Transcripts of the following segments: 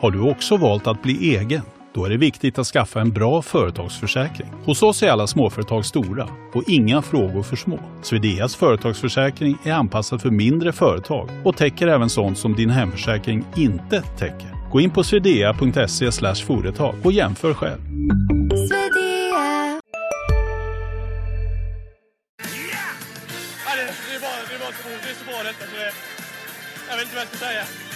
Har du också valt att bli egen? Då är det viktigt att skaffa en bra företagsförsäkring. Hos oss är alla småföretag stora och inga frågor för små. Swedeas företagsförsäkring är anpassad för mindre företag och täcker även sånt som din hemförsäkring inte täcker. Gå in på swedea.se företag och jämför själv. Jag vet inte vad jag ska säga.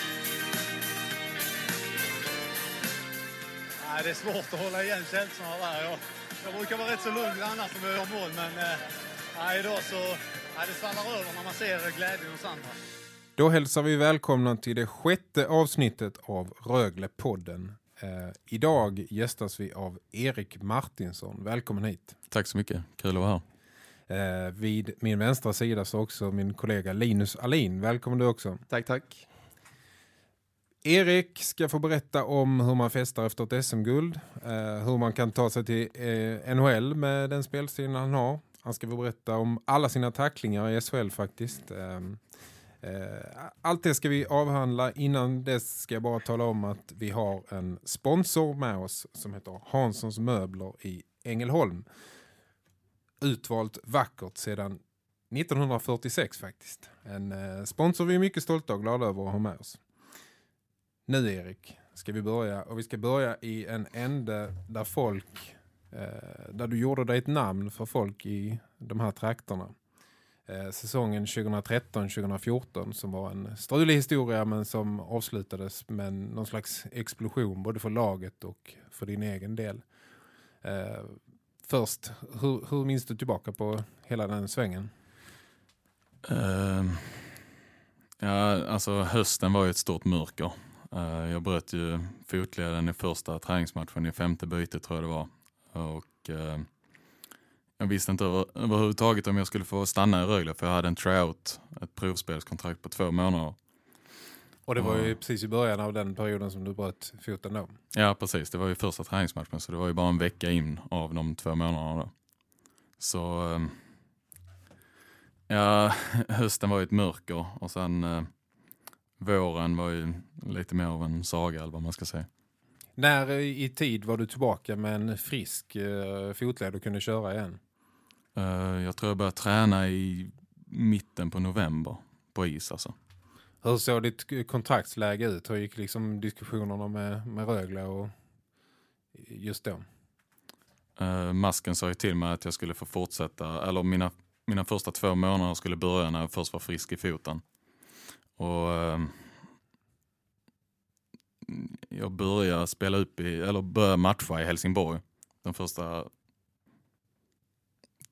Det är svårt att hålla igen känslorna där. Jag, jag brukar vara rätt så lugn annars när vi gör mål, men eh, idag så nej, det svallar över när man ser glädjen hos andra. Då hälsar vi välkomna till det sjätte avsnittet av Rögle-podden. Eh, idag gästas vi av Erik Martinsson. Välkommen hit. Tack så mycket, kul att vara här. Eh, vid min vänstra sida så också min kollega Linus Alin. Välkommen du också. Tack, tack. Erik ska få berätta om hur man festar efter ett SM-guld. Eh, hur man kan ta sig till eh, NHL med den spelstilen han har. Han ska få berätta om alla sina tacklingar i SHL faktiskt. Ehm, eh, allt det ska vi avhandla. Innan dess ska jag bara tala om att vi har en sponsor med oss som heter Hanssons möbler i Ängelholm. Utvalt vackert sedan 1946 faktiskt. En sponsor vi är mycket stolta och glada över att ha med oss. Nu Erik ska vi börja och vi ska börja i en ände där folk eh, där du gjorde dig ett namn för folk i de här trakterna. Eh, säsongen 2013-2014 som var en strulig historia men som avslutades med någon slags explosion både för laget och för din egen del. Eh, först, hur, hur minns du tillbaka på hela den svängen? Uh, ja, alltså hösten var ju ett stort mörker. Uh, jag bröt ju fotleden i första träningsmatchen i femte bytet tror jag det var. Och uh, jag visste inte över, överhuvudtaget om jag skulle få stanna i Rögle för jag hade en tryout, ett provspelskontrakt på två månader. Och det var ju precis i början av den perioden som du bröt foten då. Ja, precis. Det var ju första träningsmatchen så det var ju bara en vecka in av de två månaderna då. Så eh, ja, hösten var ju ett mörker och sen eh, våren var ju lite mer av en saga eller vad man ska säga. När i tid var du tillbaka med en frisk eh, fotled och kunde köra igen? Uh, jag tror jag började träna i mitten på november på is alltså. Hur såg ditt kontraktsläge ut? Hur gick liksom diskussionerna med, med Rögle och just då? Uh, masken sa ju till mig att jag skulle få fortsätta, eller mina, mina första två månader skulle börja när jag först var frisk i foten. Och ehm, jag började spela upp i, eller började matcha i Helsingborg de första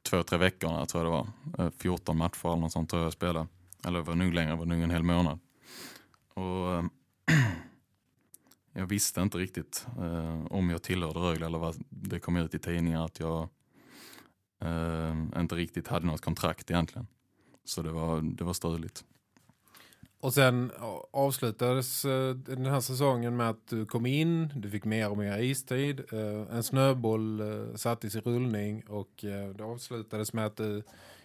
två, tre veckorna tror jag det var. Eh, 14 matcher eller något sånt tror jag jag spelade. Eller det var nog längre, det var nog en hel månad. Och ehm, jag visste inte riktigt eh, om jag tillhörde Rögle eller vad det kom ut i tidningar att jag eh, inte riktigt hade något kontrakt egentligen. Så det var, det var struligt. Och sen avslutades eh, den här säsongen med att du kom in, du fick mer och mer istid, eh, en snöboll eh, sattes i rullning och det avslutades med att du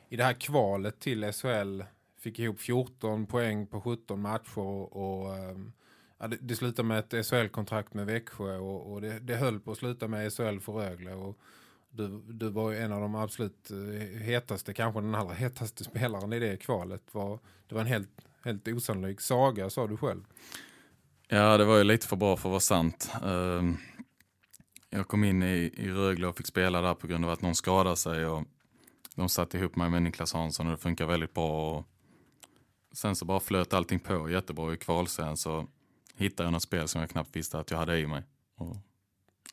i det här kvalet till SHL fick ihop 14 poäng på 17 matcher och ja, det, det slutade med ett SHL-kontrakt med Växjö och, och det, det höll på att sluta med SHL för Rögle och du, du var en av de absolut hetaste, kanske den allra hetaste spelaren i det kvalet. Var, det var en helt helt osannolik saga, sa du själv. Ja, det var ju lite för bra för att vara sant. Jag kom in i, i Rögle och fick spela där på grund av att någon skadade sig och de satte ihop mig med Niklas Hansson och det funkar väldigt bra. Och sen så bara flöt allting på jättebra i kvalsen så hittade jag något spel som jag knappt visste att jag hade i mig. Och,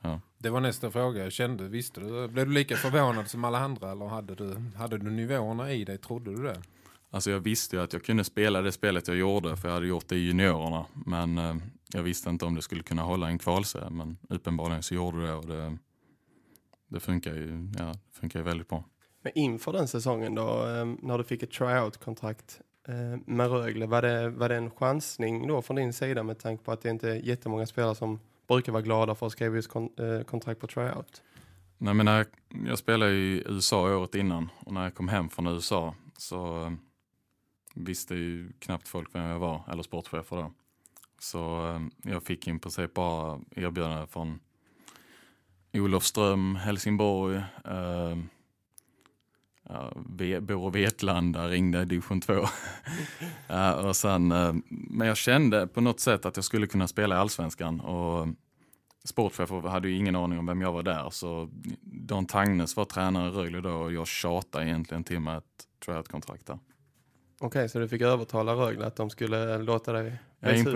ja. Det var nästa fråga. Jag kände, visste du? Blev du lika förvånad som alla andra eller hade du, hade du nivåerna i dig? Trodde du det? Alltså jag visste ju att jag kunde spela det spelet jag gjorde för jag hade gjort det i juniorerna. Men eh, jag visste inte om det skulle kunna hålla en kvalserie. Men uppenbarligen så gjorde det och det, det funkar ju, ja, det funkar ju väldigt bra. Men inför den säsongen då, eh, när du fick ett tryout-kontrakt eh, med Rögle, var det, var det en chansning då från din sida med tanke på att det inte är jättemånga spelare som brukar vara glada för att skriva just eh, kontrakt på tryout? Nej men när jag, jag spelade i USA året innan och när jag kom hem från USA så visste ju knappt folk vem jag var, eller sportchefer då. Så eh, jag fick i princip bara erbjudande från Olofström, Helsingborg, eh, ja, Bor och Vetlanda ringde division 2. ja, och sen, eh, men jag kände på något sätt att jag skulle kunna spela i allsvenskan. Och sportchefen hade ju ingen aning om vem jag var där. Så Don Tagnes var tränare i Rögle då och jag tjatade egentligen till mig ett tryout-kontrakt där. Okej, okay, så du fick övertala Rögle att de skulle låta dig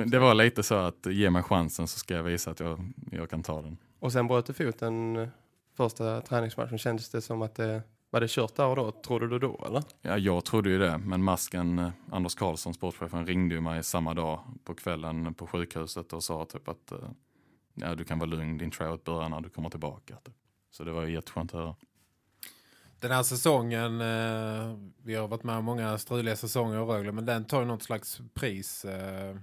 Det var lite så att ge mig chansen så ska jag visa att jag, jag kan ta den. Och sen bröt du foten första träningsmatchen. Kändes det som att det var det kört där och då? Trodde du då eller? Ja, jag trodde ju det. Men masken, eh, Anders Karlsson, sportchefen, ringde ju mig samma dag på kvällen på sjukhuset och sa typ att eh, ja, du kan vara lugn, din tryout börjar när du kommer tillbaka. Typ. Så det var ju jätteskönt att höra. Den här säsongen, eh, vi har varit med om många struliga säsonger i Rögle, men den tar ju något slags pris. Eh, eh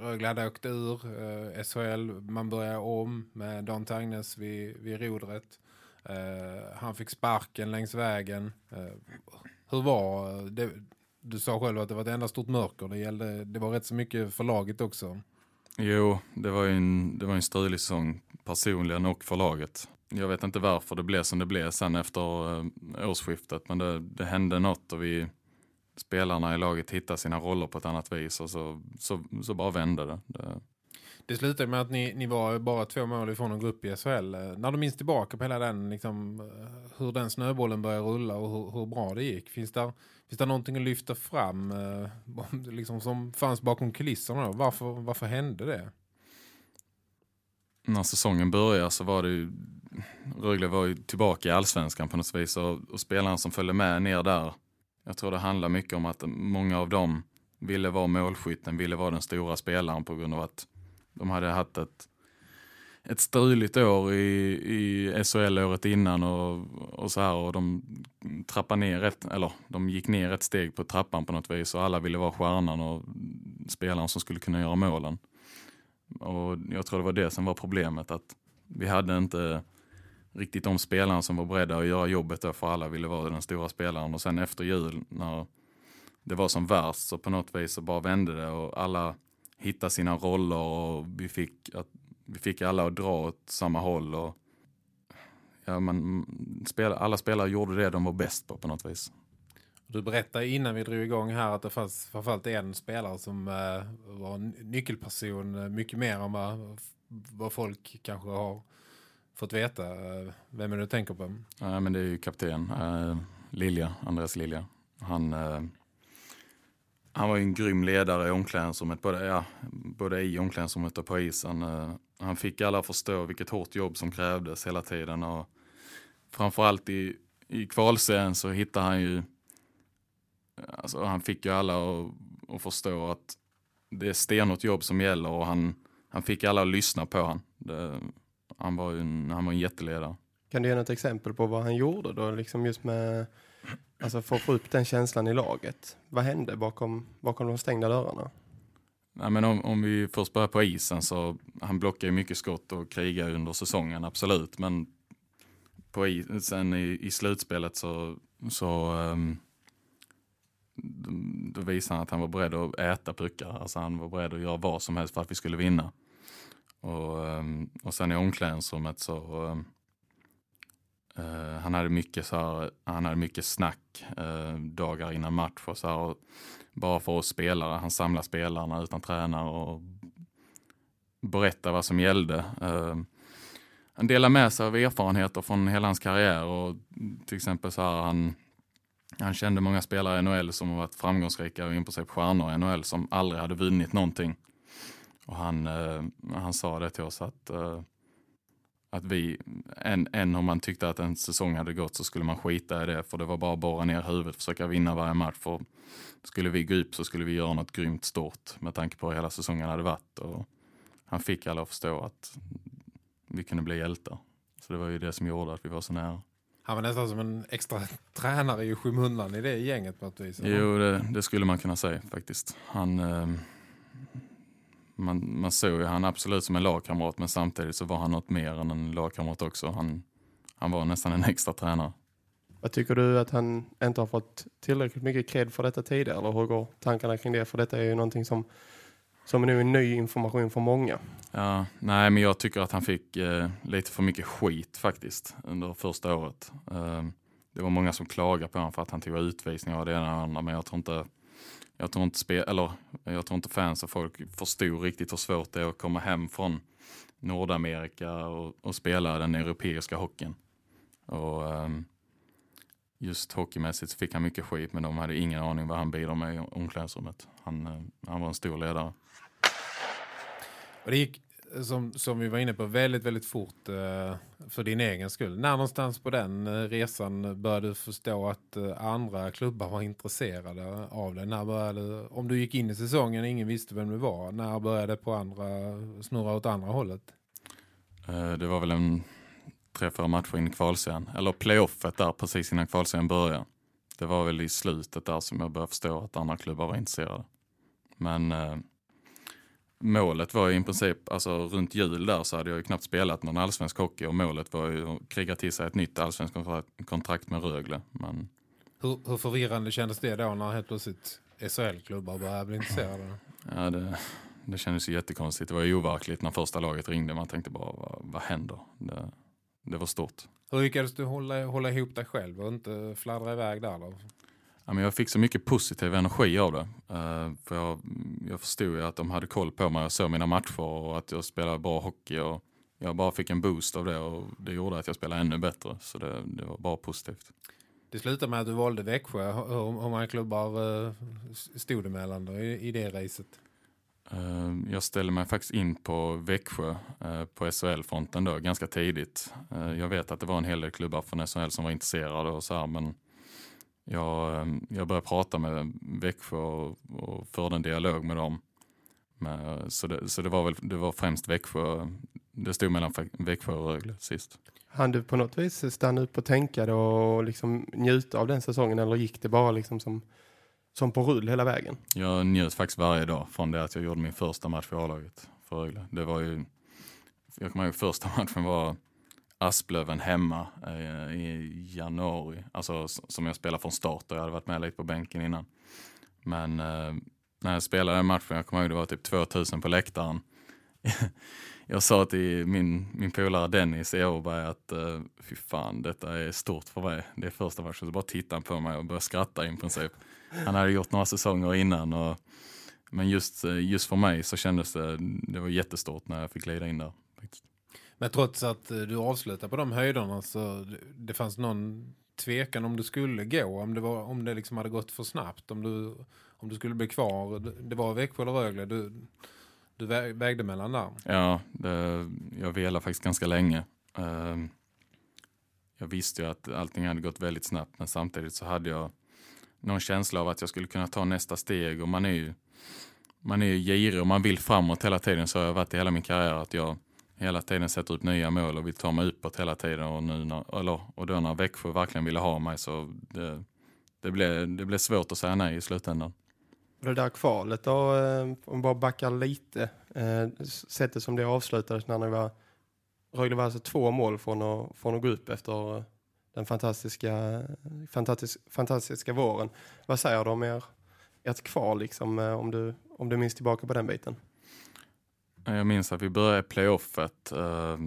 Rögle hade åkt ur eh, SHL, man börjar om med Dan Tagnes vid, vid rodret. Eh, han fick sparken längs vägen. Eh, hur var eh, det? Du sa själv att det var ett enda stort mörker. Det, gällde, det var rätt så mycket för laget också. Jo, det var ju en, det var en strulig säsong personligen och för laget. Jag vet inte varför det blev som det blev sen efter eh, årsskiftet. Men det, det hände något och vi spelarna i laget hittade sina roller på ett annat vis. Och så, så, så bara vände det. det. Det slutade med att ni, ni var bara två mål ifrån en grupp i SHL. Eh, när du minns tillbaka på hela den, liksom, eh, hur den snöbollen började rulla och hur, hur bra det gick. Finns det, finns det någonting att lyfta fram liksom, som fanns bakom kulisserna? Varför, varför hände det? När säsongen började så var det ju Rögle var ju tillbaka i allsvenskan på något vis och, och spelarna som följde med ner där. Jag tror det handlar mycket om att många av dem ville vara målskytten, ville vara den stora spelaren på grund av att de hade haft ett, ett struligt år i, i SHL året innan och, och så här och de trappade ner ett, eller de gick ner ett steg på trappan på något vis och alla ville vara stjärnan och spelaren som skulle kunna göra målen. Och jag tror det var det som var problemet att vi hade inte riktigt de spelarna som var beredda att göra jobbet då för alla ville vara den stora spelaren och sen efter jul när det var som värst så på något vis så bara vände det och alla hittade sina roller och vi fick, att, vi fick alla att dra åt samma håll och ja, man, spel, alla spelare gjorde det de var bäst på på något vis. Du berättade innan vi drog igång här att det fanns framförallt en spelare som eh, var en nyckelperson eh, mycket mer än vad, vad folk kanske har fått veta. Eh, vem är det du tänker på? Ja, men det är ju kapten eh, Lilja, Andreas Lilja. Han, eh, han var ju en grym ledare i omklädningsrummet, både, ja, både i omklädningsrummet och på isen. han fick alla att förstå vilket hårt jobb som krävdes hela tiden och framförallt i, i kvalserien så hittade han ju alltså, han fick ju alla att, att förstå att det är stenhårt jobb som gäller och han, han fick alla att lyssna på han. Det, han, var en, han var en jätteledare. Kan du ge något exempel på vad han gjorde då, liksom just med, alltså för att få upp den känslan i laget? Vad hände bakom, bakom de stängda dörrarna? Nej, men om, om vi först börjar på isen så han blockar ju mycket skott och krigar under säsongen, absolut. Men på sen i, i slutspelet så, så um, då visade han att han var beredd att äta puckar. Alltså han var beredd att göra vad som helst för att vi skulle vinna. Och, ehm, och sen i omklädningsrummet så uh, han hade mycket så här, han hade mycket snack uh, dagar innan match och så här, och bara för oss spelare. Han samlade spelarna utan tränare och berättade vad som gällde. Uh, han delade med sig av erfarenheter från hela hans karriär och till exempel så här han han kände många spelare i NHL som har varit framgångsrika och in på sig på stjärnor i NHL som aldrig hade vunnit någonting. Och han, eh, han sa det till oss att, eh, att vi, än, än om man tyckte att en säsong hade gått så skulle man skita i det för det var bara att borra ner huvudet och försöka vinna varje match. För skulle vi gå upp så skulle vi göra något grymt stort med tanke på hur hela säsongen hade varit. Och han fick alla att förstå att vi kunde bli hjältar. Så det var ju det som gjorde att vi var så nära. Han var nästan som en extra tränare i skymundan i det gänget på ett vis. Jo, det, det, skulle man kunna säga faktiskt. Han, eh, man, man såg ju han absolut som en lagkamrat men samtidigt så var han något mer än en lagkamrat också. Han, han var nästan en extra tränare. Vad tycker du att han inte har fått tillräckligt mycket cred för detta tidigare? Eller hur går tankarna kring det? För detta är ju någonting som som nu är ny information för många. Ja, nej, men jag tycker att han fick eh, lite för mycket skit faktiskt under första året. Eh, det var många som klagade på honom för att han tog utvisningar och det ena och det andra, men jag tror inte jag tror inte, spe, eller, jag tror inte fans och folk förstod riktigt hur svårt det är att komma hem från Nordamerika och, och spela den europeiska hockeyn. Och, um, just hockeymässigt fick han mycket skit men de hade ingen aning vad han bidrar med i omklädningsrummet. Han, uh, han var en stor ledare. Och det gick, som, som vi var inne på, väldigt, väldigt fort uh, för din egen skull. När någonstans på den eh, resan började du förstå att uh, andra klubbar var intresserade av det? När började, om du gick in i säsongen och ingen visste vem du var, när började det på andra, snurra åt andra hållet? det var väl en tre, fyra matcher in i kvalserien. Eller playoffet där precis innan kvalserien började. Det var väl i slutet där som jag började förstå att andra klubbar var intresserade. Men målet var ju i princip, alltså runt jul där så hade jag ju knappt spelat någon allsvensk hockey och målet var ju att kriga till sig ett nytt allsvensk kontrakt med Rögle. Men... Hur, hur förvirrande kändes det då när helt plötsligt SHL-klubbar började bli intresserade? Ja, det, det kändes ju jättekonstigt. Det var ju overkligt när första laget ringde. Man tänkte bara, vad, vad händer? Det, det var stort. Hur lyckades du hålla, hålla ihop dig själv och inte fladdra iväg där? Då? Jag fick så mycket positiv energi av det. Uh, för jag, jag förstod ju att de hade koll på mig och såg mina matcher och att jag spelade bra hockey. Och jag bara fick en boost av det och det gjorde att jag spelade ännu bättre. Så det, det var bara positivt. Det slutade med att du valde Växjö. Hur, hur många klubbar uh, stod det mellan då i, i det racet? Eh, jag ställde mig faktiskt in på Växjö eh, på SHL-fronten då ganska tidigt. Eh, jag vet att det var en hel del klubbar från SHL som var intresserade och så här, men jag, jag började prata med Växjö och, och förde en dialog med dem. Så det, så det var väl det var främst Växjö. Det stod mellan Växjö och Rögle sist. Han du på något vis stanna upp och tänka och liksom njuta av den säsongen eller gick det bara liksom som som på rull hela vägen. Jag njöt faktiskt varje dag från det att jag gjorde min första match för A-laget för Rögle. Det var ju, jag kommer ihåg första matchen var Asplöven hemma eh, i januari, alltså som jag spelade från start och jag hade varit med lite på bänken innan. Men eh, när jag spelade den matchen, jag kommer ihåg det var typ 2000 på läktaren. jag sa till min, min polare Dennis i Åberg att eh, fy fan, detta är stort för mig. Det är första matchen, så bara tittade han på mig och började skratta i princip. Han hade gjort några säsonger innan. Och, men just, eh, just för mig så kändes det, det var jättestort när jag fick glida in där. Men trots att eh, du avslutade på de höjderna så det fanns någon tvekan om du skulle gå, om det, var, om det liksom hade gått för snabbt, om du, om du skulle bli kvar. Det var Växjö eller Rögle, du, du vägde mellan där. Ja, det, jag velade faktiskt ganska länge. Ehm, jag visste ju att allting hade gått väldigt snabbt men samtidigt så hade jag någon känsla av att jag skulle kunna ta nästa steg och man är ju man är ju girig och man vill framåt hela tiden så har jag varit i hela min karriär att jag hela tiden sätter upp nya mål och vill ta mig uppåt hela tiden och, nu när, eller, och då när Växjö verkligen ville ha mig så det, det, blev, det blev svårt att säga nej i slutändan. Det där kvalet då, eh, om vi bara backar lite, eh, sättet som det avslutades när ni var Rögle var alltså två mål från att, från att gå upp efter eh, den fantastiska, fantastisk, fantastiska våren. Vad säger du om er, ert kval, liksom, om, du, om du minns tillbaka på den biten? Eh, jag minns att vi började playoffet eh,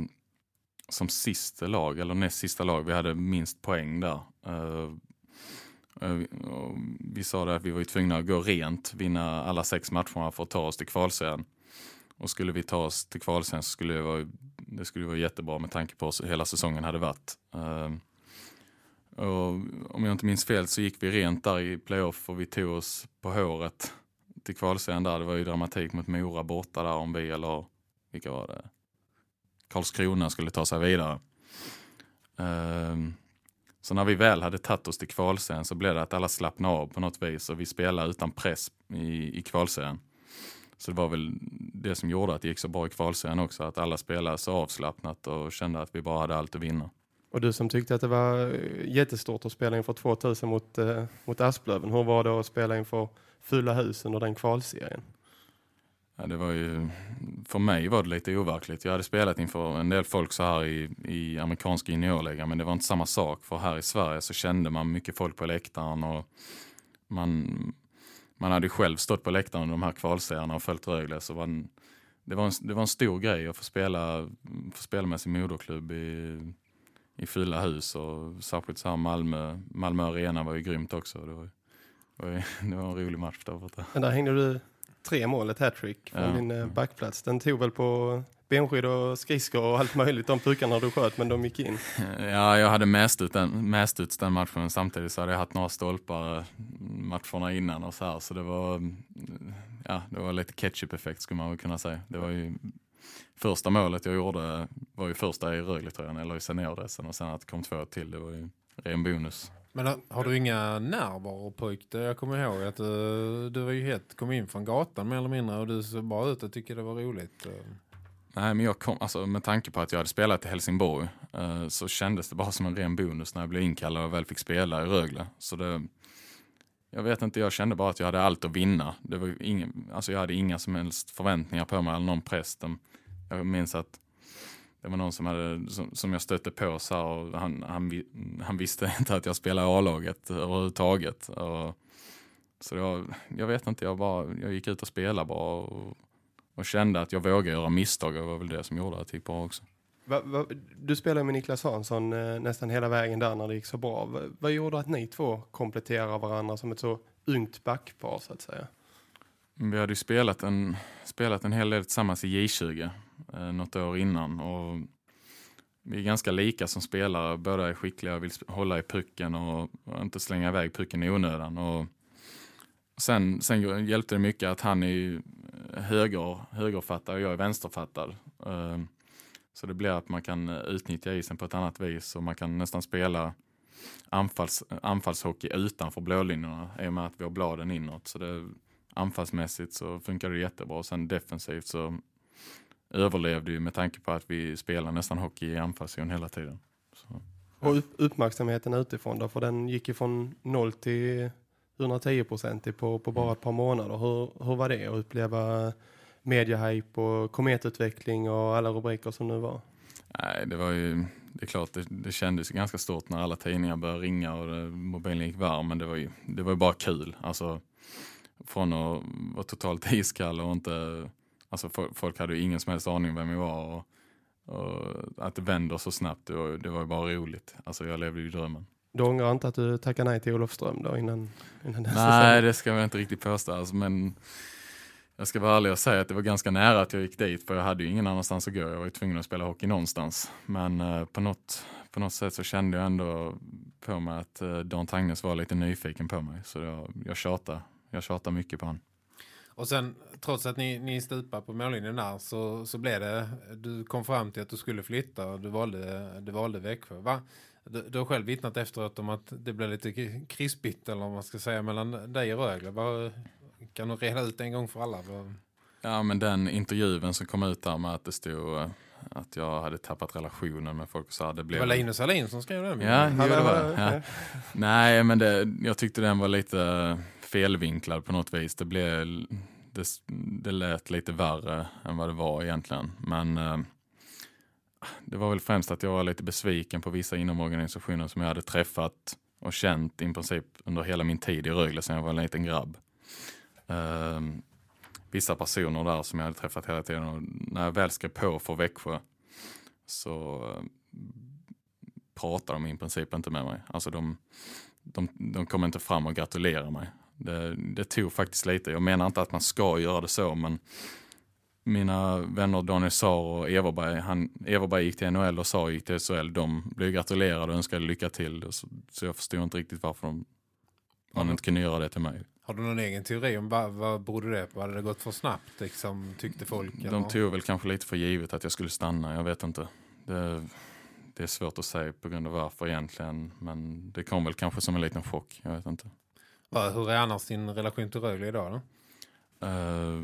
som sista lag, eller näst sista lag. Vi hade minst poäng där. Eh, eh vi sa det att vi var tvungna att gå rent, vinna alla sex matcherna för att ta oss till kvalserien. Och skulle vi ta oss till kvalserien så skulle det vara, det skulle vara jättebra med tanke på hur hela säsongen hade varit. Ehm, och om jag inte minns fel så gick vi rent där i playoff och vi tog oss på håret till kvalserien där. Det var ju dramatik mot Mora borta där om vi eller vilka var det? Karlskrona skulle ta sig vidare. Um, så när vi väl hade tagit oss till kvalserien så blev det att alla slappnade av på något vis och vi spelade utan press i, i kvalserien. Så det var väl det som gjorde att det gick så bra i kvalserien också, att alla spelade så avslappnat och kände att vi bara hade allt att vinna. Och du som tyckte att det var eh, jättestort att spela inför 2000 mot, eh, mot Asplöven. Hur var det att spela inför fulla hus under den kvalserien? Ja, det var ju, för mig var det lite overkligt. Jag hade spelat inför en del folk så här i, i amerikanska juniorligan men det var inte samma sak. För här i Sverige så kände man mycket folk på läktaren och man, man hade själv stått på läktaren under de här kvalserierna och följt Rögle så man, det, var en, det var en stor grej att få spela, få spela med sin moderklubb i, i fylla hus och särskilt så här Malmö, Malmö Arena var ju grymt också. Det var, det var, en rolig match där borta. Men där hängde du tre mål, ett hattrick från Ja. din eh, backplats. Den tog väl på benskydd och skridskor och allt möjligt, de puckarna du sköt, men de gick in. Ja, jag hade mest ut den, mest ut den matchen men samtidigt så hade jag haft några stolpar matcherna innan och så här så det var mm, ja, det var lite ketchup-effekt skulle man väl kunna säga. Det var ju första målet jag gjorde var ju första i Rögle-tröjan eller i seniordressen och sen att det kom två till det var ju ren bonus. Men eh, har, du inga nerver pojk? Jag kommer ihåg att du, du var ju helt kom in från gatan mer eller mindre och du såg bara ut och tyckte det var roligt. Eh. Nej, men jag kom, alltså, med tanke på att jag hade spelat i Helsingborg eh, så kändes det bara som en ren bonus när jag blev inkallad och väl fick spela i Rögle. Så det, jag vet inte, jag kände bara att jag hade allt att vinna. Det var ju ingen, alltså jag hade inga som helst förväntningar på mig eller någon press. Jag minns att det var någon som, hade, som, som jag stötte på så och han, han, han visste inte att jag spelade A-laget överhuvudtaget. Och, så var, jag vet inte, jag, bara, jag gick ut och spelade bara och, och kände att jag vågade göra misstag och det var väl det som gjorde att det gick bra också. Va, va, du spelade med Niklas Hansson eh, nästan hela vägen där när det gick så bra. Va, vad gjorde att ni två kompletterar varandra som ett så ungt backpar så att säga? Vi hade ju spelat en, spelat en hel del tillsammans i J20 eh, något år innan och vi är ganska lika som spelare. Båda är skickliga och vill hålla i pucken och, inte slänga iväg pucken i onödan. Och sen, sen hjälpte det mycket att han är höger, högerfattad och jag är vänsterfattad. Eh, så det blir att man kan utnyttja isen på ett annat vis och man kan nästan spela anfalls, anfallshockey utanför blålinjerna i och med att vi har bladen inåt. Så det, anfallsmässigt så funkar det jättebra. Och sen defensivt så överlevde ju med tanke på att vi spelar nästan hockey i anfallszon hela tiden. Så. Och upp, uppmärksamheten utifrån då, för den gick ju från 0 till 110 procent på, på bara ett par månader. Hur, hur var det att uppleva mediehype och kometutveckling och alla rubriker som nu var? Nej, det var ju, det är klart, det, det kändes ganska stort när alla tidningar började ringa och det, mobilen gick varm, men det var ju, det var ju bara kul. Alltså, från att vara totalt iskall och inte, alltså fo- folk hade ju ingen som helst aning vem jag var och, och att det vänder så snabbt, det var, det var ju bara roligt. Alltså jag levde ju drömmen. Du ångrar inte att du tackade nej till Olofström då innan, innan den Nej, det ska jag inte riktigt påstå. Alltså, men jag ska vara ärlig och säga att det var ganska nära att jag gick dit. För jag hade ju ingen annanstans att gå. Jag var ju tvungen att spela hockey någonstans. Men eh, på, något, på något sätt så kände jag ändå på mig att eh, Dan Tangnes var lite nyfiken på mig. Så jag, jag tjatade. Jag tjatade mycket på honom. Och sen, trots att ni, ni stupar på mållinjen där så, så blev det, du kom fram till att du skulle flytta och du valde, du valde Växjö. Va? Du, du har själv vittnat efteråt om att det blev lite kri- krispigt eller vad man ska säga mellan dig och Rögle. Va, kan du reda ut en gång för alla? Va? Ja, men den intervjun som kom ut där med att det stod eh, att jag hade tappat relationen med folk och så det Det blev... var Linus Alin som skrev den. Ja, jo, det var det. ja. Ja. Nej, men det, jag tyckte den var lite felvinklad på något vis. Det, blev, det, det lät lite värre än vad det var egentligen. Men eh, det var väl främst att jag var lite besviken på vissa inom organisationen som jag hade träffat och känt i princip under hela min tid i Rögle sedan jag var en liten grabb. Eh, vissa personer där som jag hade träffat hela tiden och när jag väl skrev på för Växjö så eh, pratade de i princip inte med mig. Alltså de, de, de kom inte fram och gratulerade mig. Det, det tog faktiskt lite. Jag menar inte att man ska göra det så, men mina vänner Daniel Saar och Everberg, han, Everberg gick till NHL och Saar gick till SHL. De blev gratulerade och önskade lycka till. Så, så jag förstår inte riktigt varför de, man inte kunde göra det till mig. Har du någon egen teori om vad, vad berodde det på? Hade det gått för snabbt liksom, tyckte folk? De eller? tog väl kanske lite för givet att jag skulle stanna, jag vet inte. Det, det är svårt att säga på grund av varför egentligen, men det kom väl kanske som en liten chock, jag vet inte. Va, hur är annars din relation till Rögle idag då? Uh,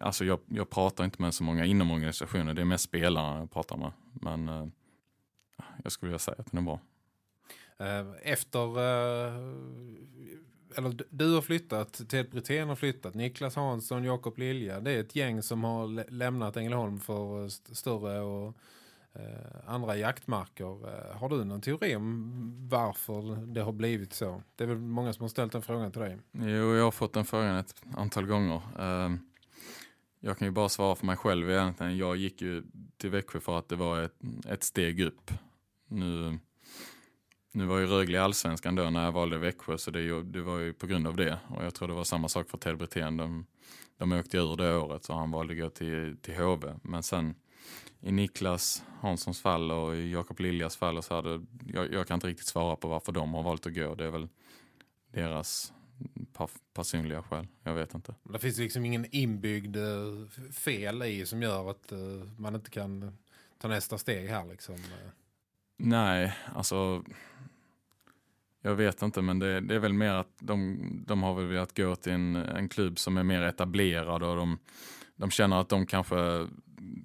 alltså jag, jag pratar inte med så många inom organisationen, det är mest spelarna jag pratar med. Men eh, jag skulle vilja säga att den är bra. Eh, Efter, eller du har flyttat, Ted Brithén har flyttat, Niklas Hansson, Jakob Lilja. Det är ett gäng som har lä- lämnat Ängelholm för st- större och Eh, andra jaktmarker. Eh, har du någon teori om varför det har blivit så? Det är väl många som har ställt den frågan till dig. Jo, jag har fått den frågan ett antal gånger. Eh, jag kan ju bara svara för mig själv egentligen. Jag gick ju till Växjö för att det var ett, ett steg upp. Nu, nu var ju Rögle i allsvenskan då när jag valde Växjö så det, det var ju på grund av det. Och jag tror det var samma sak för Ted Brithén. De, de åkte ur det året så han valde att gå till, till HV. Men sen i Niklas Hanssons fall och i Jakob Liljas fall och så hade, jag, jag kan inte riktigt svara på varför de har valt att gå. Det är väl deras personliga skäl. Jag vet inte. Det finns liksom ingen inbyggd eh, fel i som gör att eh, man inte kan ta nästa steg här liksom. Nej, alltså jag vet inte, men det, det, är väl mer att de, de har väl velat gå till en, en klubb som är mer etablerad och de, de känner att de kanske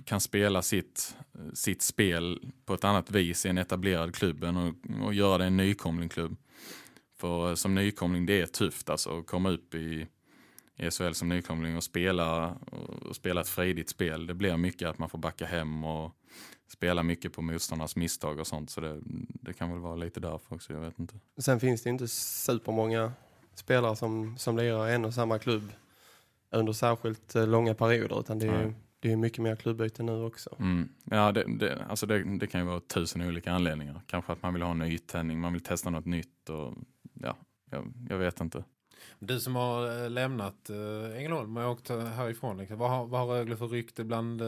kan spela sitt, sitt spel på ett annat vis i en etablerad klubb än och, och göra det i en nykomlingklubb. För som nykomling, det är tufft alltså att komma upp i, SHL som nykomling och spela, och spela ett frejdigt spel. Det blir mycket att man får backa hem och spela mycket på motståndarnas misstag och sånt. Så det, det kan väl vara lite därför också, jag vet inte. Sen finns det inte supermånga spelare som, som lirar en och samma klubb under särskilt eh, långa perioder. Utan det är, det är mycket mer klubbyte nu också. Mm. Ja, det, det, alltså det, det, kan ju vara tusen olika anledningar. Kanske att man vill ha en nytändning, man vill testa något nytt. Och, ja, jag, jag vet inte. Du som har eh, lämnat äh, Ängelholm och åkt härifrån, liksom, vad, har, vad har Rögle för rykte bland äh,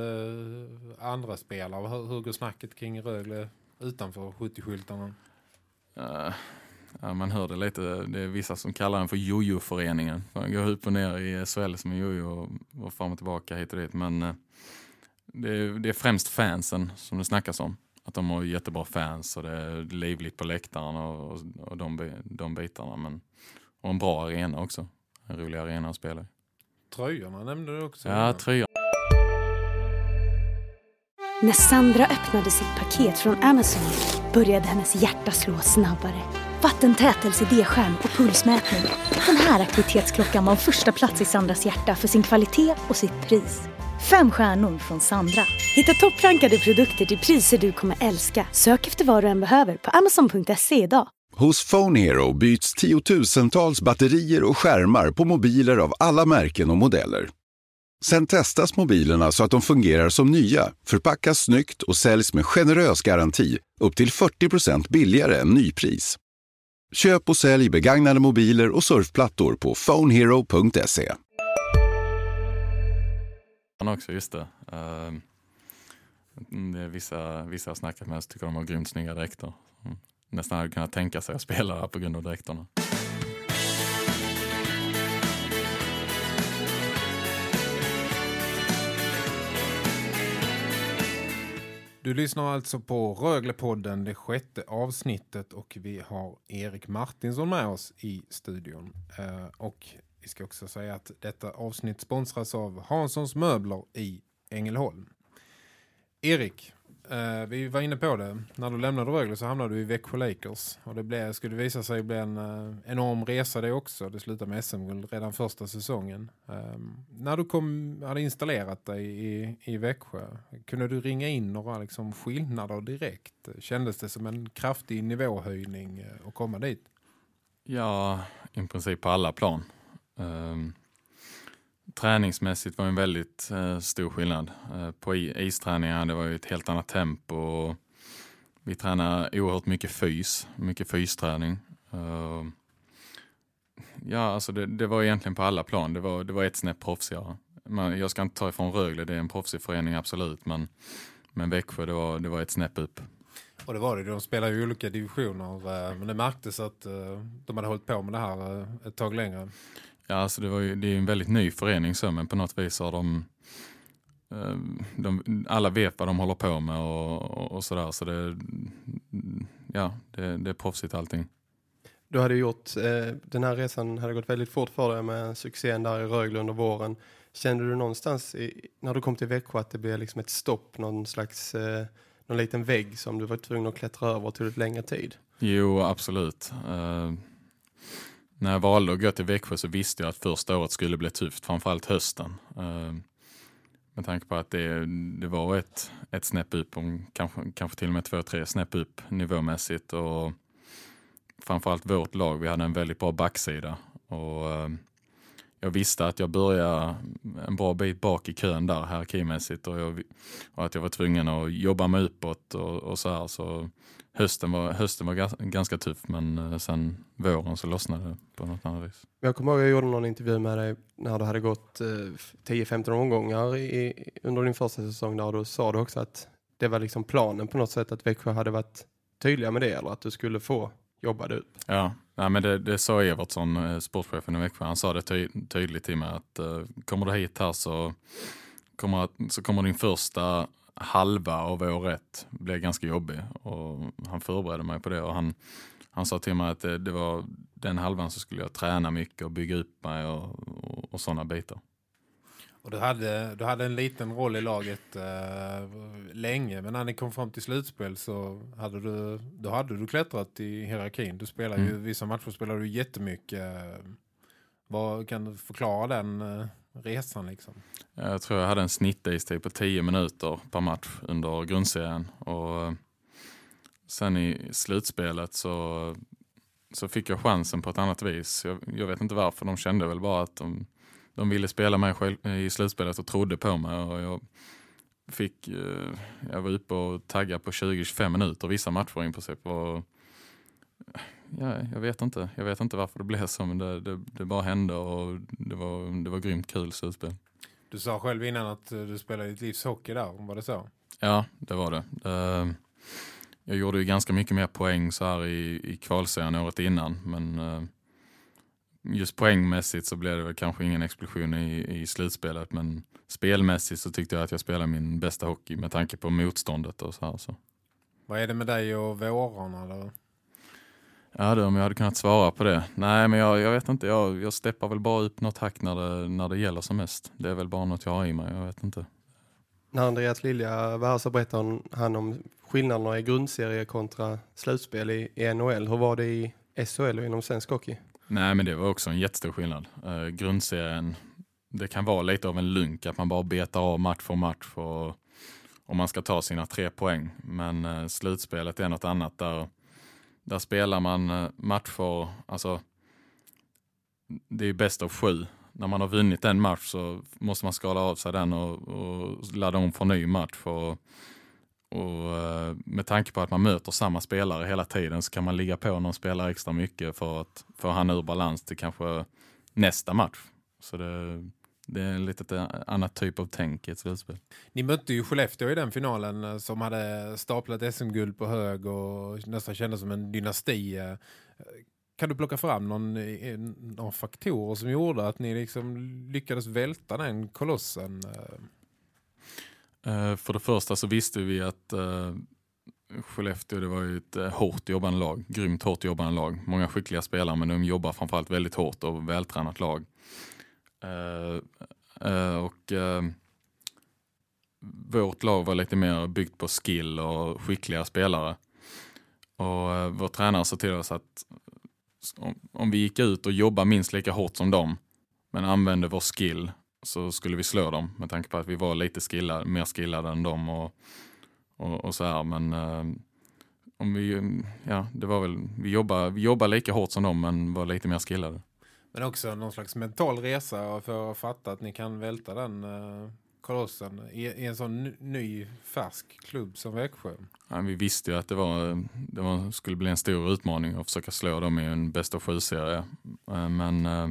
andra spelare? Hur, hur går snacket kring Rögle utanför 70-skyltarna? Uh, ja, man hör det lite. Det är vissa som kallar den för jojo-föreningen. Man går upp och ner i SHL som en jojo och, fram och tillbaka hit och dit. Men uh, det, är, det är främst fansen som det snackas om. Att de har jättebra fans och det är livligt på läktaren och, och, och de, de bitarna. Men och en bra arena också. En rolig arena att spela i. Tröjorna nämnde du också. Ja, tröjor. När Sandra öppnade sitt paket från Amazon började hennes hjärta slå snabbare. Vattentät LCD-skärm och pulsmätning. Den här aktivitetsklockan var första plats i Sandras hjärta för sin kvalitet och sitt pris. Fem stjärnor från Sandra. Hitta topprankade produkter till priser du kommer älska. Sök efter vad du än behöver på amazon.se idag. Hos Phone Hero byts tiotusentals batterier och skärmar på mobiler av alla märken och modeller. Sen testas mobilerna så att de fungerar som nya, förpackas snyggt och säljs med generös garanti upp till 40% billigare än nypris. Köp och sälj begagnade mobiler och surfplattor på phonehero.se. också, just det. Uh, det är vissa, vissa har snackat med oss tycker de har grymt snygga dräkter. Mm. Nästan hade kunnat tänka sig att spela på grund av dräkterna. Du lyssnar alltså på Röglepodden, det sjätte avsnittet och vi har Erik Martinsson med oss i studion. Eh, och vi ska också säga att detta avsnitt sponsras av Hanssons möbler i Ängelholm. Erik, Uh, vi var inne på det. När du lämnade Rögle så hamnade du i Växjö Lakers. Och det blev, skulle visa sig bli en uh, enorm resa det också. Det slutade med SM-guld redan första säsongen. Uh, när du kom, hade installerat dig i, i Växjö, kunde du ringa in några liksom, skillnader direkt? Kändes det som en kraftig nivåhöjning uh, att komma dit? Ja, i princip på alla plan. Um, träningsmässigt var en väldigt eh, stor skillnad. Eh, på isträningarna det var ju ett helt annat tempo. Och vi tränade oerhört mycket fys, mycket fysträning. Uh, ja, alltså det, det, var egentligen på alla plan. Det var, det var ett snäpp proffsigare. Man, jag ska inte ta ifrån Rögle, det är en proffsig förening absolut. Men, men Växjö, det var, det var ett snäpp upp. Och det var det, de spelade i olika divisioner. Eh, men det märktes att eh, de hade hållit på med det här ett tag längre. Ja, alltså det, var ju, det är en väldigt ny förening så, men på något vis har de, eh, de alla vet vad de håller på med och, och, och sådär. Så det, ja, det, det är proffsigt allting. Du hade gjort, eh, den här resan hade gått väldigt fort för dig med succén där i Rögle under våren. Kände du någonstans i, när du kom till Växjö att det blev liksom ett stopp, någon slags eh, någon liten vägg som du var tvungen att klättra över och tog ett längre tid? Jo, absolut. Uh, när jag valde att gå till Växjö så visste jag att första året skulle bli tufft, framförallt hösten. Ehm, med tanke på att det, det var ett, ett snäpp upp, om, kanske, kanske till och med två, tre snäpp upp nivåmässigt. Och framförallt vårt lag, vi hade en väldigt bra backsida. Och, ehm, jag visste att jag började en bra bit bak i kön där hierarkimässigt och, jag, och att jag var tvungen att jobba mig uppåt och, och så här. Så hösten var, hösten var ganska tuff men eh, sen våren så lossnade det på något annat vis. Jag kommer ihåg att jag gjorde någon intervju med dig när du hade gått eh, 10-15 omgångar i, under din första säsong där och då sa du också att det var liksom planen på något sätt att Växjö hade varit tydliga med det eller att du skulle få jobbade ut. Ja, Nej, men det, det sa Evertsson, eh, sportchefen i Växjö. Han sa det ty tydligt till mig att uh, kommer du hit här så kommer, så kommer din första halva av året bli ganska jobbig. Och han förberedde mig på det och han, han sa till mig att det, det var den halvan så skulle jag träna mycket och bygga upp mig och, och, och sådana bitar. Och du hade, du hade en liten roll i laget eh, länge, men när ni kom fram till slutspel så hade du, då hade du klättrat i hierarkin. Du spelar ju, mm. vissa matcher spelar du jättemycket. Vad kan du förklara den eh, resan liksom? Jag tror jag hade en snittistid på 10 minuter per match under grundserien. Och eh, sen i slutspelet så, så fick jag chansen på ett annat vis. Jag, jag vet inte varför, de kände väl bara att de de ville spela mig själv i slutspelet och trodde på mig. Och jag, fick, eh, jag var uppe och taggade på 20-25 minuter vissa matcher i princip. Och, ja, jag, vet inte. jag vet inte varför det blev så men det, det, det bara hände och det var, det var grymt kul slutspel. Du sa själv innan att du spelade ditt livs hockey där, var det så? Ja, det var det. Jag gjorde ju ganska mycket mer poäng så här i, i kvalserien året innan men eh, just poängmässigt så blev det väl kanske ingen explosion i, i slutspelet men spelmässigt så tyckte jag att jag spelade min bästa hockey med tanke på motståndet och så här. Så. Vad är det med dig och vårarna då? Ja du, om jag hade kunnat svara på det. Nej men jag, jag vet inte, jag, jag steppar väl bara upp något hack när det, när det gäller som mest. Det är väl bara något jag har i mig, jag vet inte. När Andreas Lilja var här så berättade han om skillnaderna i grundserie kontra slutspel i, i NHL. Hur var det i SHL och inom svensk hockey? Nej, men det var också en jättestor skillnad. Uh, grundserien, det kan vara lite av en lunk att man bara betar av match för match och, och man ska ta sina tre poäng. Men uh, slutspelet är något annat. Där, där spelar man uh, matcher, alltså det är bäst av sju. När man har vunnit en match så måste man skala av sig den och, och ladda om för ny match. Och, och eh, med tanke på att man möter samma spelare hela tiden så kan man ligga på någon spelare extra mycket för att få han ur balans till kanske nästa match. Så det, det är lite ett annat typ av tänk i ett slutspel. Ni mötte ju Skellefteå i den finalen eh, som hade staplat SM-guld på hög och nästan kändes som en dynasti. Eh, kan du plocka fram någon, någon faktorer som gjorde att ni liksom lyckades välta den kolossen? Uh, för det första så visste vi att uh, Skellefteå det var ju ett uh, hårt jobbande lag, grymt hårt jobbande lag. Många skickliga spelare men de jobbar framförallt väldigt hårt och vältränat lag. och vårt lag var lite mer byggt på skill och skickliga spelare. Och vår tränare sa till oss att om, om vi gick ut och jobbade minst lika hårt som dem men använde vår skill så skulle vi slå dem med tanke på att vi var lite skillade, mer skillade än dem och, och, och så här. Men eh, om vi, ja, det var väl, vi jobbade, vi jobbade lika hårt som dem men var lite mer skillade. Men också någon slags mental resa för att fatta att ni kan välta den eh, kolossen i, i, en sån ny, färsk klubb som Växjö. Ja, vi visste ju att det, var, det var, skulle bli en stor utmaning att försöka slå dem i en bästa sju-serie. Eh, men eh,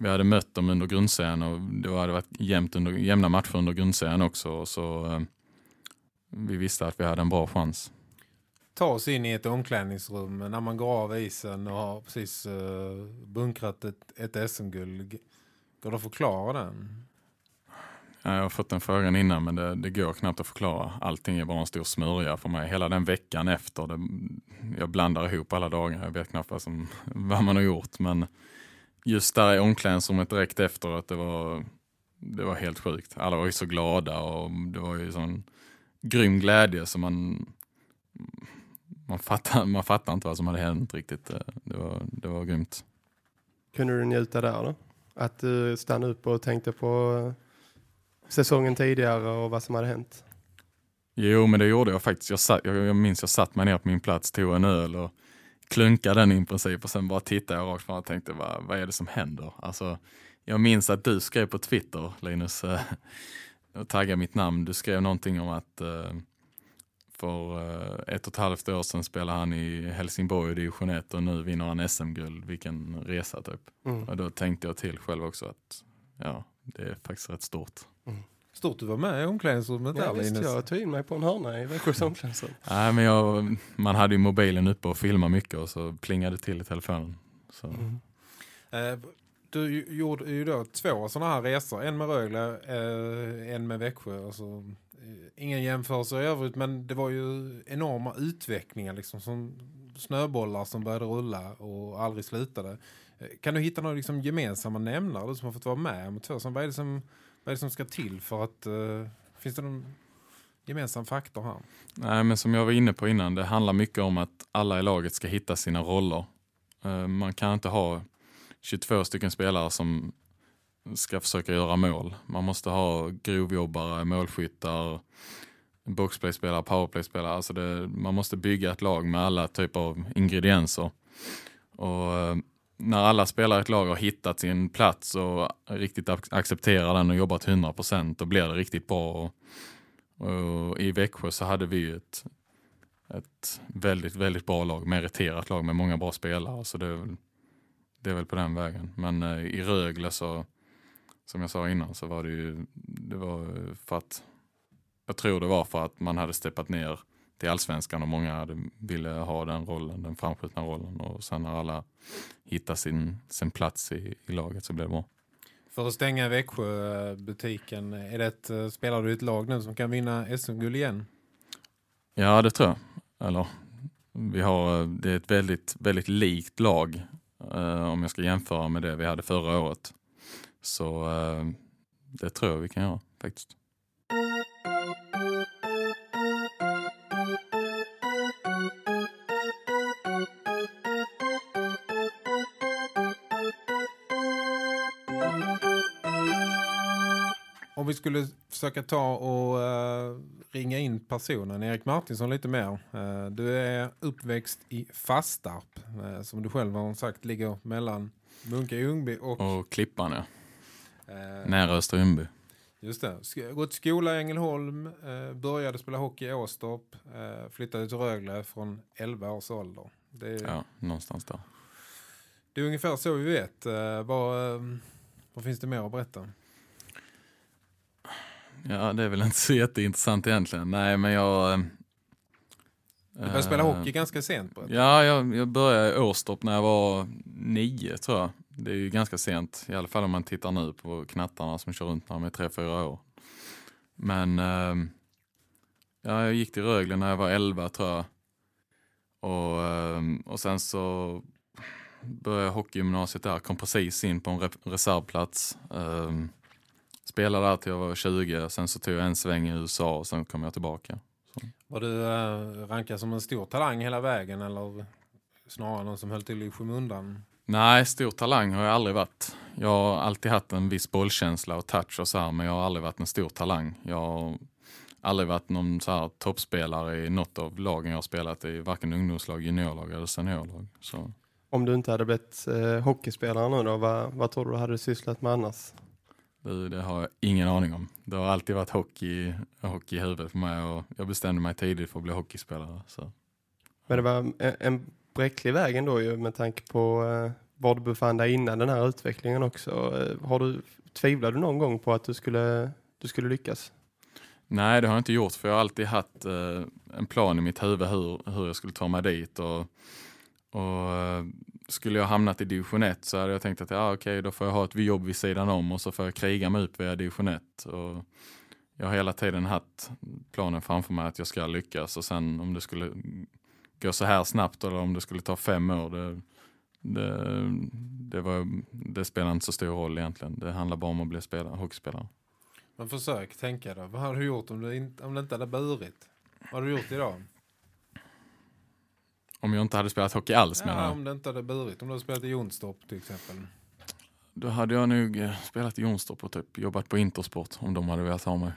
vi hade mött dem under grundserien och det hade varit jämnt under, jämna matcher under grundserien också. Så eh, vi visste att vi hade en bra chans. Ta oss in i ett omklädningsrum när man går av isen och har precis eh, bunkrat ett, ett SM-guld. Går det att förklara den? Jag har fått den frågan innan men det, det, går knappt att förklara. Allting är bara en stor smörja för mig. Hela den veckan efter, det, jag blandar ihop alla dagar. Jag vet knappt vad, som, vad man har gjort men just där i omklädningsrummet direkt efter att det var, det var helt sjukt. Alla var ju så glada och det var ju sån grym glädje som man man fattar, man fattar inte vad som hade hänt riktigt. Det var, det var grymt. Kunde du njuta där då? Att du stannade upp och tänkte på säsongen tidigare och vad som hade hänt? Jo, men det gjorde jag faktiskt. Jag, satt, jag, jag minns jag satt mig ner på min plats, tog en öl och klunkade den i princip och sen bara tittade jag rakt fram och tänkte vad, vad är det som händer? Alltså, jag minns att du skrev på Twitter, Linus, eh, och taggade mitt namn. Du skrev någonting om att eh, för eh, ett och ett halvt år sedan spelade han i Helsingborg i division 1 och nu vinner han SM-guld. Vilken resa typ. Mm. Och då tänkte jag till själv också att ja, det är faktiskt rätt stort. Stort du var med i omklädningsrummet Ja, där visst, Linus. jag tog in mig på en hörna i Växjös omklädningsrum. Nej, men jag, man hade ju mobilen uppe och filmade mycket och så plingade det till i telefonen. Så. Mm. Eh, Du gjorde ju då två sådana här resor. En med Rögle, eh, en med Växjö. Och så, eh, ingen jämförelse i övrigt, men det var ju enorma utvecklingar liksom, som snöbollar som började rulla och aldrig slutade. Eh, Kan du hitta några liksom, gemensamma nämnare, du som har fått vara med om två? Som, vad, är det som, vad är det som ska till för att... Uh, finns det någon gemensam faktor här? Nej, men som jag var inne på innan, det handlar mycket om att alla i laget ska hitta sina roller. Uh, Man kan inte ha 22 stycken spelare som ska försöka göra mål. Man måste ha grovjobbare, målskyttar, boxplayspelare, powerplayspelare. Alltså det, man måste bygga ett lag med alla typer av ingredienser. Och eh, när alla spelare i ett lag har hittat sin plats och riktigt accepterar den och jobbat 100% då blir det riktigt bra. Och, och I Växjö så hade vi ju ett, ett väldigt, väldigt bra lag, meriterat lag med många bra spelare. Så det är väl, det är väl på den vägen. Men eh, i Rögle så, som jag sa innan, så var det ju det var för att, jag tror det var för att man hade steppat ner till allsvenskan och många ville ha den rollen, den framskjutna rollen. Och sen när alla hittar sin, sin plats i, i laget så blev det bra. För att stänga Växjö-butiken, är det ett, eh, spelar du ett lag nu som kan vinna SM-guld igen? Ja, det tror jag. Eller, vi har, det är ett väldigt, väldigt likt lag eh, om jag ska jämföra med det vi hade förra året. Så eh, det tror jag vi kan göra faktiskt. Vi skulle försöka ta och eh, ringa in personen Erik Martinsson lite mer. Eh, du är uppväxt i Fastarp, eh, som du själv har sagt ligger mellan Munka i Ljungby och... Och Klippan ja, nära Östra Ljungby. Just det. Sk- Gått skola i Ängelholm, började spela hockey i Åstorp, flyttade till Rögle från 11 års ålder. Det är, Ja, någonstans där. det är ungefär så vi vet. Vad, vad finns det mer att berätta? Ja, det är väl inte så jätteintressant egentligen. Nej, men jag... eh, Du började spela hockey ganska sent. På Ja, jag, jag började i Åstorp när jag var nio tror jag. Det är ju ganska sent, i alla fall om man tittar nu på knattarna som kör runt när de är tre, fyra år. Men eh, ja, jag gick till Rögle när jag var elva tror jag. Och, eh, och sen så började jag hockeygymnasiet där, kom precis in på en re- reservplats. Eh, spelade där till jag var 20, sen så tog jag en sväng i USA och sen kom jag tillbaka. Var du eh, rankad som en stor talang hela vägen eller snarare någon som höll till i skymundan? Nej, stor talang har jag aldrig varit. Jag har alltid haft en viss bollkänsla och touch och så här, men jag har aldrig varit en stor talang. Jag har aldrig varit någon så här toppspelare i något av lagen jag har spelat i, varken ungdomslag, juniorlag eller seniorlag. Så, Om du inte hade blivit eh, hockeyspelare nu då, vad, vad tror du hade du sysslat med annars? Det, det har jag ingen aning om. Det har alltid varit hockey, hockey i huvudet på mig och jag bestämde mig tidigt för att bli hockeyspelare. Så. Men det var en, bräcklig väg ändå ju med tanke på eh, var du befann dig innan den här utvecklingen också. Eh, har du, tvivlade du någon gång på att du skulle, du skulle lyckas? Nej, det har jag inte gjort för jag har alltid haft eh, en plan i mitt huvud hur, hur jag skulle ta mig dit. Och, och skulle jag hamnat i division 1 så hade jag tänkt att ja, okej, då får jag ha ett jobb vid sidan om och så får jag kriga mig upp via division 1. Och jag har hela tiden haft planen framför mig att jag ska lyckas och sen om det skulle gå så här snabbt eller om det skulle ta fem år, det, det, det, var, det spelar inte så stor roll egentligen. Det handlar bara om att bli spelare, hockeyspelare. Men försök tänka då. Vad hade du gjort om det, inte, om det inte hade burit? Vad hade du gjort idag? Om jag inte hade spelat hockey alls menar Ja, jag. om det inte hade burit. Om du hade spelat i Jonstorp till exempel. Då hade jag nog eh, spelat i Jonstorp och typ jobbat på Intersport om de hade velat ha mig.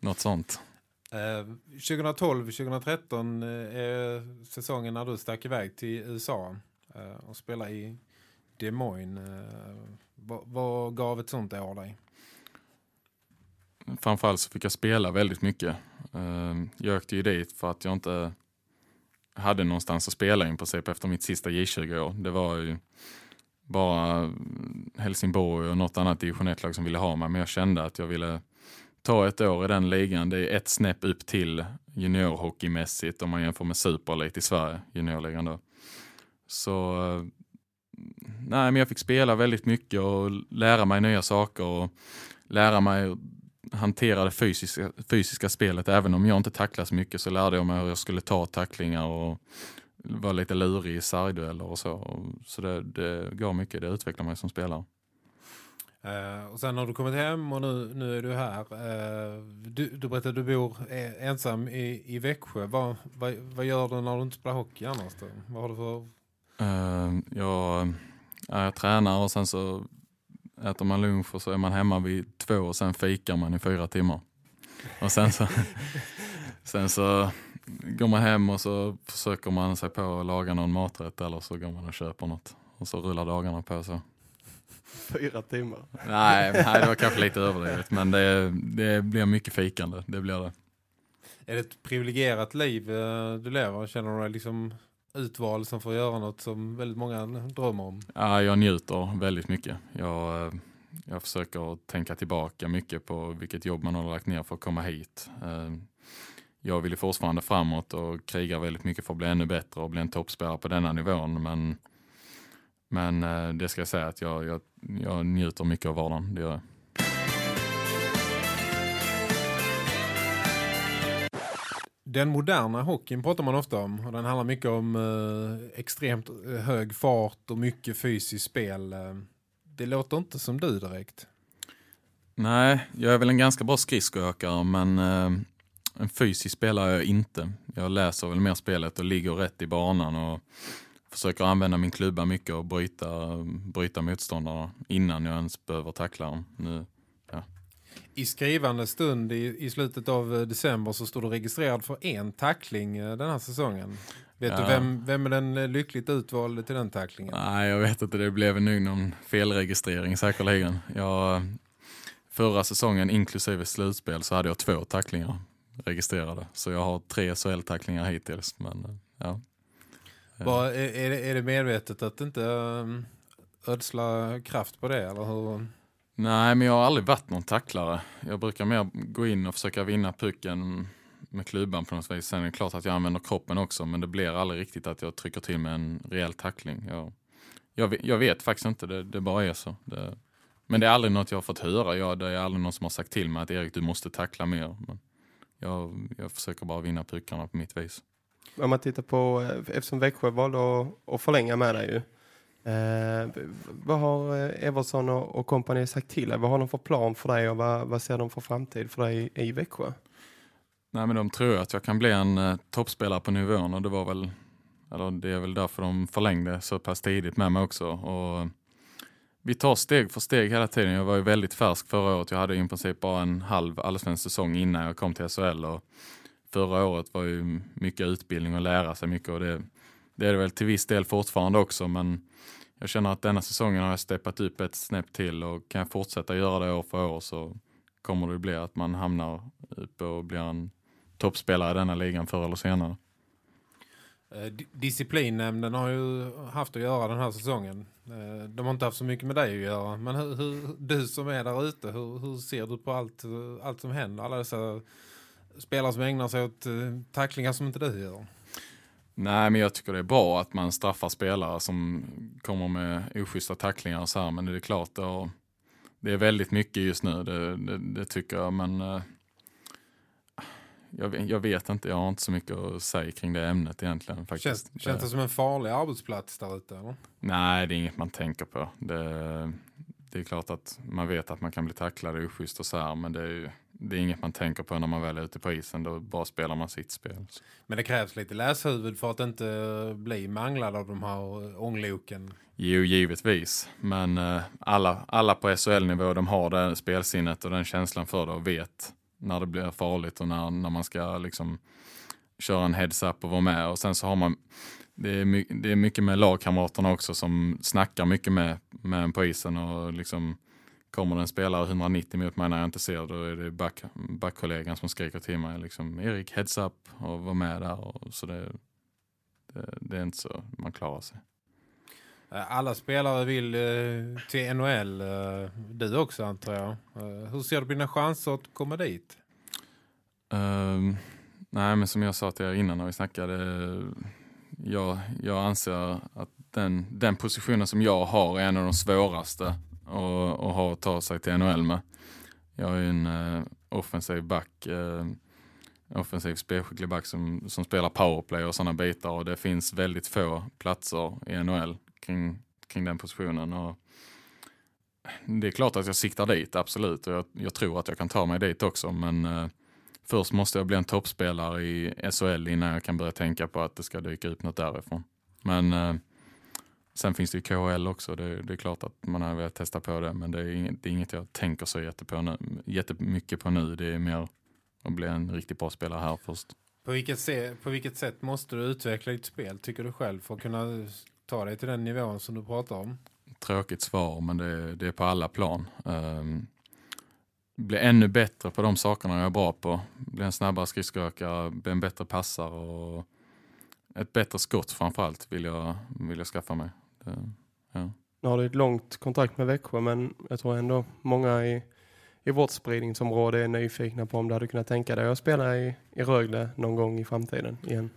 Något sånt. Eh, 2012-2013 eh, är säsongen när du stack iväg till USA eh, och spelade i Des Moines. Eh, vad, gav ett sånt år dig? Framförallt så fick jag spela väldigt mycket. Eh, jag åkte ju dit för att jag inte hade någonstans att spela i princip efter mitt sista J20-år. Det var ju bara Helsingborg och något annat division 1-lag som ville ha mig. Men jag kände att jag ville ta ett år i den ligan. Det är ett snäpp upp till juniorhockeymässigt om man jämför med Superlit i Sverige, juniorligan då. Så eh, nej, men jag fick spela väldigt mycket och lära mig nya saker och lära mig hantera det fysiska, fysiska spelet. Även om jag inte tacklade så mycket så lärde jag mig hur jag skulle ta tacklingar och vara lite lurig i sargdueller och så. Så det, det gav mycket, det utvecklade mig som spelare. Uh, och sen har du kommit hem och nu, nu är du här. Uh, du, du berättade att du bor ensam i, i Växjö. Vad, vad, vad gör du när du inte spelar hockey annars då? Vad har du för... Uh, jag, ja, jag tränar och sen så äter man lunch och så är man hemma vid två och sen fikar man i fyra timmar. Och sen så, sen så går man hem och så försöker man sig på att laga någon maträtt eller så går man och köper något. Och så rullar dagarna på så. Fyra timmar? Nej, nej det var kanske lite överdrivet. Men det, det blir mycket fikande, det blir det. Är det ett privilegierat liv eh, du lever? Känner du dig liksom utval som får göra något som väldigt många drömmer om? Ja, jag njuter väldigt mycket. Jag, eh, jag försöker tänka tillbaka mycket på vilket jobb man har lagt ner för att komma hit. Eh, jag vill ju fortfarande framåt och krigar väldigt mycket för att bli ännu bättre och bli en toppspelare på denna nivån. Men, men eh, det ska jag säga att jag, jag, jag njuter mycket av vardagen, det gör jag. Den moderna hockeyn pratar man ofta om och den handlar mycket om eh, extremt eh, hög fart och mycket fysiskt spel. Eh, det låter inte som du direkt. Nej, jag är väl en ganska bra skridskoökare men eh, en fysisk spelare är jag inte. Jag läser väl mer spelet och ligger rätt i banan och försöker använda min klubba mycket och bryta, bryta motståndarna innan jag ens behöver tackla dem. Nu. I skrivande stund i, i slutet av eh, december så står du registrerad för en tackling eh, den här säsongen. Vet ja. du vem, vem är den eh, lyckligt utvalde till den tacklingen? Nej, jag vet inte. Det blev nog någon felregistrering säkerligen. Jag, förra säsongen inklusive slutspel så hade jag två tacklingar registrerade. Så jag har tre SHL-tacklingar hittills. Men, ja. Var, är, det, är det medvetet att inte ödsla kraft på det? Eller hur? Nej, men jag har aldrig varit någon tacklare. Jag brukar mer gå in och försöka vinna pucken med klubban på något vis. Sen är det klart att jag använder kroppen också, men det blir aldrig riktigt att jag trycker till med en rejäl tackling. Jag, jag, jag vet faktiskt inte, det, det bara är så. Det, men det är aldrig något jag har fått höra. Jag, det är aldrig någon som har sagt till mig att Erik, du måste tackla mer. Men jag, jag försöker bara vinna puckarna på mitt vis. Om man tittar på, eh, eftersom Växjö valde att, förlänga med dig ju. Eh, vad har eh, Everson och, och kompani sagt till dig? Vad har de för plan för dig och vad, vad ser de för framtid för dig i, i Växjö? Nej men de tror att jag kan bli en eh, toppspelare på nivån och det var väl, eller det är väl därför de förlängde så pass tidigt med mig också. Och eh, vi tar steg för steg hela tiden. Jag var ju väldigt färsk förra året. Jag hade i princip bara en halv allsvensk säsong innan jag kom till SHL. Och förra året var ju mycket utbildning och lära sig mycket. Och det, det är det väl till viss del fortfarande också. Men jag känner att denna säsongen har jag steppat upp ett snäpp till. Och kan jag fortsätta göra det år för år så kommer det bli att man hamnar uppe och blir en toppspelare i denna ligan förr eller senare. Eh, disciplinnämnden har ju haft att göra den här säsongen. Eh, de har inte haft så mycket med dig att göra. Men hur, hur, du som är där ute, hur, hur, ser du på allt, allt som händer? Alla dessa spelare som ägnar sig åt eh, tacklingar som inte du gör. Nej, men jag tycker det är bra att man straffar spelare som kommer med oschyssta tacklingar och så här. Men det är klart, det, det är väldigt mycket just nu, det, det, det tycker jag. Men jag, jag, vet inte, jag har inte så mycket att säga kring det ämnet egentligen. Faktiskt. Känns, känns det som en farlig arbetsplats där ute? Eller? Nej, det är inget man tänker på. Det, det, är klart att man vet att man kan bli tacklad oschysst och så här, men det är ju det är inget man tänker på när man väl är ute på isen. Då bara spelar man sitt spel. Men det krävs lite läshuvud för att inte bli manglad av de här ångloken. Jo, givetvis. Men eh, alla, alla på SHL-nivå de har det spelsinnet och den känslan för det och vet när det blir farligt och när, när man ska liksom köra en heads-up och vara med. Och sen så har man, det är, det är mycket med lagkamraterna också som snackar mycket med, med en på isen och liksom kommer det en spelare 190 mot mig när jag inte ser då är det back, backkollegan som skriker till mig liksom Erik heads up och var med där och så det, det, det är inte så man klarar sig. Alla spelare vill eh, till NHL. Eh, du också antar jag. Eh, hur ser du på dina chanser att komma dit? Um, nej men som jag sa till er innan när vi snackade. Jag, jag anser att den, den positionen som jag har är en av de svåraste och, och ha att ta sig till NHL med. Jag är en uh, offensiv back, uh, offensiv spelskicklig back som, som spelar powerplay och sådana bitar och det finns väldigt få platser i NHL kring, kring den positionen. Och det är klart att jag siktar dit, absolut, och jag, jag tror att jag kan ta mig dit också, men uh, först måste jag bli en toppspelare i SHL innan jag kan börja tänka på att det ska dyka upp något därifrån. Men Sen finns det ju KHL också. Det, det, är klart att man har velat testa på det. Men det är, inget, det är inget jag tänker så jättepå nu, jättemycket på nu. Det är mer att bli en riktigt bra spelare här först. På vilket, se, på vilket sätt måste du utveckla ditt spel tycker du själv för att kunna ta dig till den nivån som du pratar om? Tråkigt svar men det, det är på alla plan. Um, bli ännu bättre på de sakerna jag är bra på. Bli en snabbare skridskoåkare, bli en bättre passare och ett bättre skott framförallt vill jag, vill jag skaffa mig. Det, ja. Nu har du ett långt kontrakt med Växjö men jag tror ändå många i, i vårt spridningsområde är nyfikna på om du hade kunnat tänka dig att spela i, i Rögle någon gång i framtiden igen.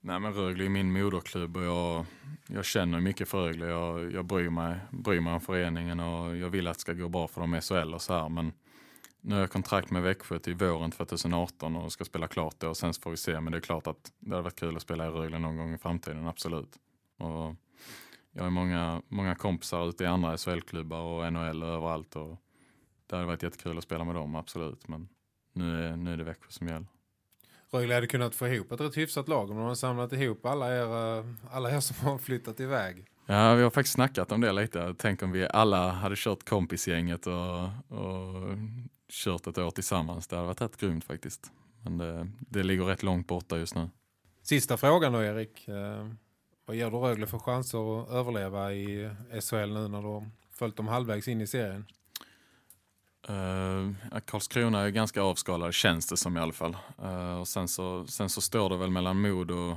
Nej men Rögle är min moderklubb och jag, jag känner mycket för Rögle. Jag, jag bryr, mig, bryr mig om föreningen och jag vill att det ska gå bra för dem i SHL och så här. Men nu har jag kontrakt med Växjö till våren 2018 och ska spela klart då och sen får vi se. Men det är klart att det hade varit kul att spela i Rögle någon gång i framtiden, absolut. Och jag har många, många kompisar ute i andra SHL-klubbar och NHL och överallt. Och det hade varit jättekul att spela med dem, absolut. Men nu är, nu är det Växjö som gäller. Rögle hade kunnat få ihop ett rätt hyfsat lag om de har samlat ihop alla er, alla er som har flyttat iväg. Ja, vi har faktiskt snackat om det lite. Tänk om vi alla hade kört kompisgänget och, och kört ett år tillsammans. Det hade varit rätt grymt faktiskt. Men det, det ligger rätt långt borta just nu. Sista frågan då Erik. Vad ger du Rögle för chanser att överleva i SHL nu när du har följt dem halvvägs in i serien? Uh, Karlskrona är ganska avskalad känns det som i alla fall. Uh, och sen så, sen så står det väl mellan Modo,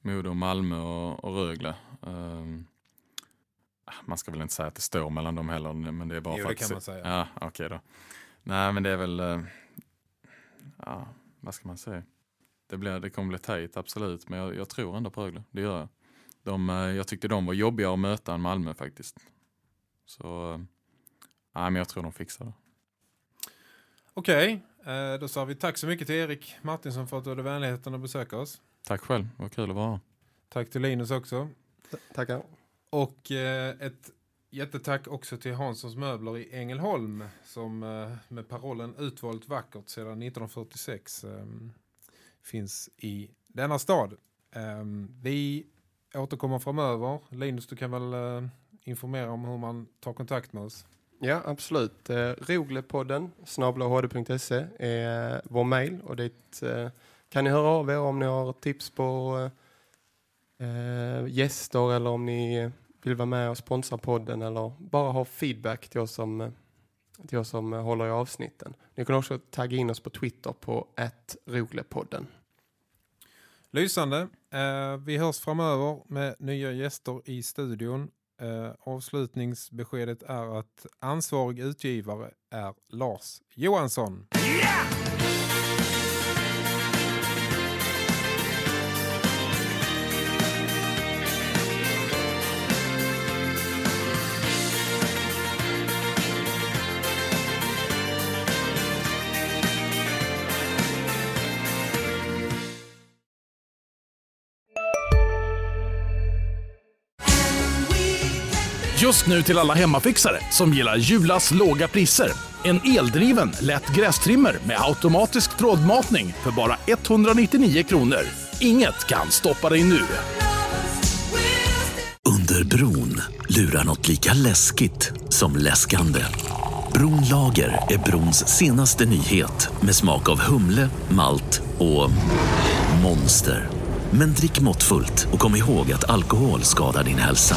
Modo Malmö och, och Rögle. Uh, man ska väl inte säga att det står mellan dem heller, men det är bara jo, för det kan man säga. Ja, okej okay då. Nej, men det är väl, uh, ja, vad ska man säga? Det, blir, det kommer bli tajt, absolut, men jag, jag tror ändå på Rögle, det gör jag. De, uh, jag tyckte de var jobbiga att möta än Malmö faktiskt. Så, uh, nej, men jag tror de fixar det. Okej, okay. då sa vi tack så mycket till Erik Martinsson för att du hade vänligheten att besöka oss. Tack själv, vad kul att vara Tack till Linus också. T tackar. Och eh, ett jättetack också till Hanssons möbler i Ängelholm som eh, med parollen utvalt vackert sedan 1946 eh, finns i denna stad. Ehm, vi återkommer framöver. Linus, du kan väl eh, informera om hur man tar kontakt med oss? Ja, absolut. Eh, Roglepodden snablahd.se är eh, vår mail och dit eh, kan ni höra av er om ni har tips på eh, eh, gäster eller om ni vill vara med och sponsra podden eller bara ha feedback till oss som, till oss som håller i avsnitten. Ni kan också tagga in oss på Twitter på @roglepodden. Lysande. Eh, vi hörs framöver med nya gäster i studion. Eh, avslutningsbeskedet är att ansvarig utgivare är Lars Johansson. Yeah! Just nu till alla hemmafixare som gillar Julas låga priser. En eldriven, lätt grästrimmer med automatisk trådmatning för bara 199 kronor. Inget kan stoppa dig nu. Under bron lurar något lika läskigt som läskande. Bronlager är brons senaste nyhet med smak av humle, malt och monster. Men drick måttfullt och kom ihåg att alkohol skadar din hälsa.